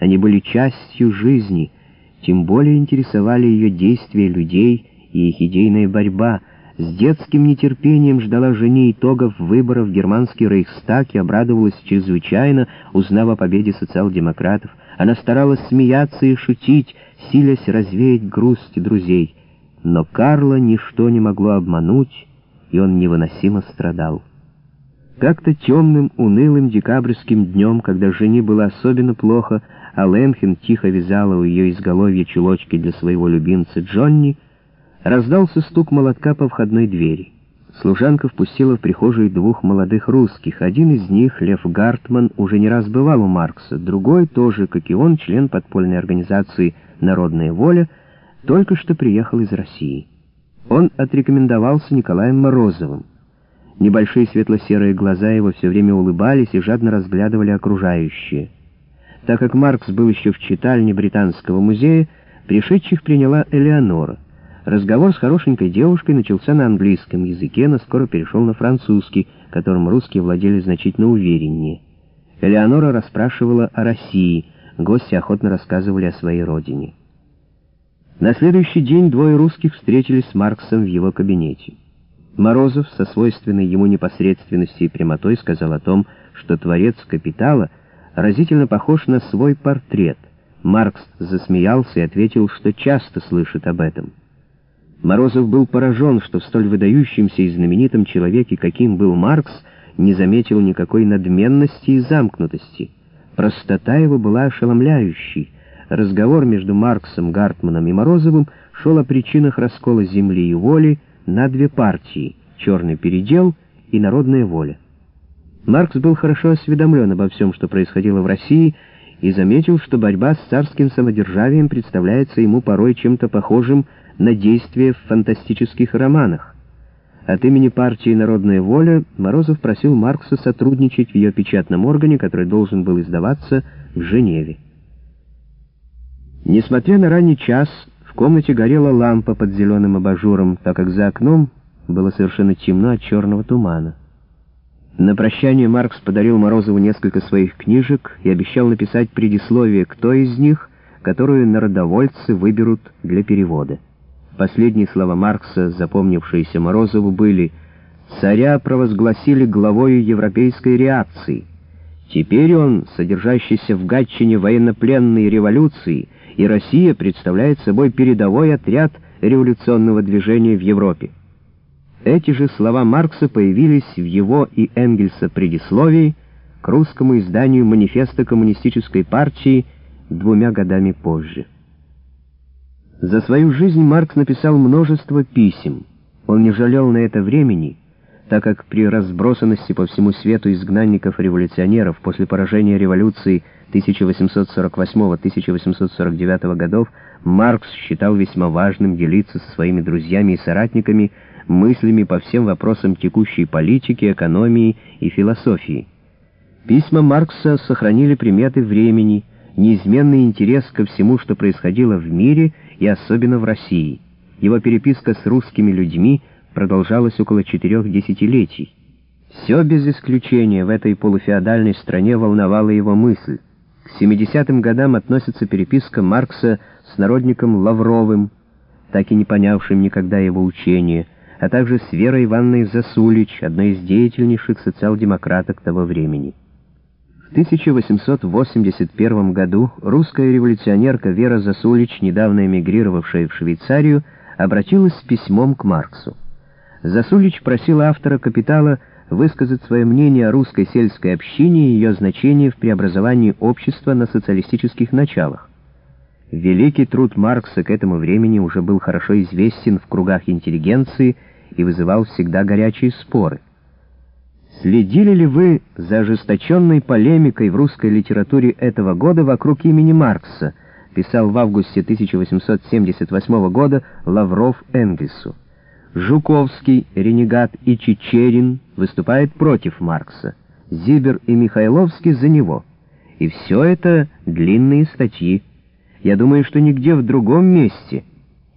Они были частью жизни, тем более интересовали ее действия людей и их идейная борьба. С детским нетерпением ждала жени итогов выборов в германский Рейхстаг и обрадовалась чрезвычайно, узнав о победе социал-демократов. Она старалась смеяться и шутить, силясь развеять грусть друзей. Но Карла ничто не могло обмануть, и он невыносимо страдал. Как-то темным, унылым декабрьским днем, когда жене было особенно плохо, а Ленхен тихо вязала у ее изголовья чулочки для своего любимца Джонни, раздался стук молотка по входной двери. Служанка впустила в прихожую двух молодых русских. Один из них, Лев Гартман, уже не раз бывал у Маркса, другой, тоже, как и он, член подпольной организации «Народная воля», только что приехал из России. Он отрекомендовался Николаем Морозовым. Небольшие светло-серые глаза его все время улыбались и жадно разглядывали окружающее. Так как Маркс был еще в читальне Британского музея, пришедших приняла Элеонора. Разговор с хорошенькой девушкой начался на английском языке, но скоро перешел на французский, которым русские владели значительно увереннее. Элеонора расспрашивала о России, гости охотно рассказывали о своей родине. На следующий день двое русских встретились с Марксом в его кабинете. Морозов со свойственной ему непосредственностью и прямотой сказал о том, что творец «Капитала» разительно похож на свой портрет. Маркс засмеялся и ответил, что часто слышит об этом. Морозов был поражен, что в столь выдающемся и знаменитом человеке, каким был Маркс, не заметил никакой надменности и замкнутости. Простота его была ошеломляющей. Разговор между Марксом, Гартманом и Морозовым шел о причинах раскола земли и воли, на две партии — черный передел и народная воля. Маркс был хорошо осведомлен обо всем, что происходило в России, и заметил, что борьба с царским самодержавием представляется ему порой чем-то похожим на действия в фантастических романах. От имени партии «Народная воля» Морозов просил Маркса сотрудничать в ее печатном органе, который должен был издаваться в Женеве. Несмотря на ранний час, комнате горела лампа под зеленым абажуром, так как за окном было совершенно темно от черного тумана. На прощание Маркс подарил Морозову несколько своих книжек и обещал написать предисловие к той из них, которую народовольцы выберут для перевода. Последние слова Маркса, запомнившиеся Морозову, были «Царя провозгласили главою европейской реакции. Теперь он, содержащийся в Гатчине военнопленной революции, и Россия представляет собой передовой отряд революционного движения в Европе. Эти же слова Маркса появились в его и Энгельса предисловии к русскому изданию манифеста коммунистической партии двумя годами позже. За свою жизнь Маркс написал множество писем. Он не жалел на это времени, так как при разбросанности по всему свету изгнанников-революционеров после поражения революции 1848-1849 годов Маркс считал весьма важным делиться со своими друзьями и соратниками мыслями по всем вопросам текущей политики, экономии и философии. Письма Маркса сохранили приметы времени, неизменный интерес ко всему, что происходило в мире и особенно в России. Его переписка с русскими людьми продолжалась около четырех десятилетий. Все без исключения в этой полуфеодальной стране волновало его мысль. К 70-м годам относится переписка Маркса с народником Лавровым, так и не понявшим никогда его учения, а также с Верой Ивановной Засулич, одной из деятельнейших социал-демократок того времени. В 1881 году русская революционерка Вера Засулич, недавно эмигрировавшая в Швейцарию, обратилась с письмом к Марксу. Засулич просила автора «Капитала» высказать свое мнение о русской сельской общине и ее значении в преобразовании общества на социалистических началах. Великий труд Маркса к этому времени уже был хорошо известен в кругах интеллигенции и вызывал всегда горячие споры. Следили ли вы за ожесточенной полемикой в русской литературе этого года вокруг имени Маркса, писал в августе 1878 года Лавров Энгельсу. Жуковский, Ренегат и Чечерин выступают против Маркса, Зибер и Михайловский за него. И все это длинные статьи. Я думаю, что нигде в другом месте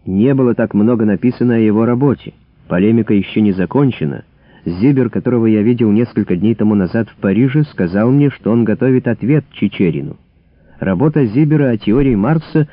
не было так много написано о его работе. Полемика еще не закончена. Зибер, которого я видел несколько дней тому назад в Париже, сказал мне, что он готовит ответ Чечерину. Работа Зибера о теории Маркса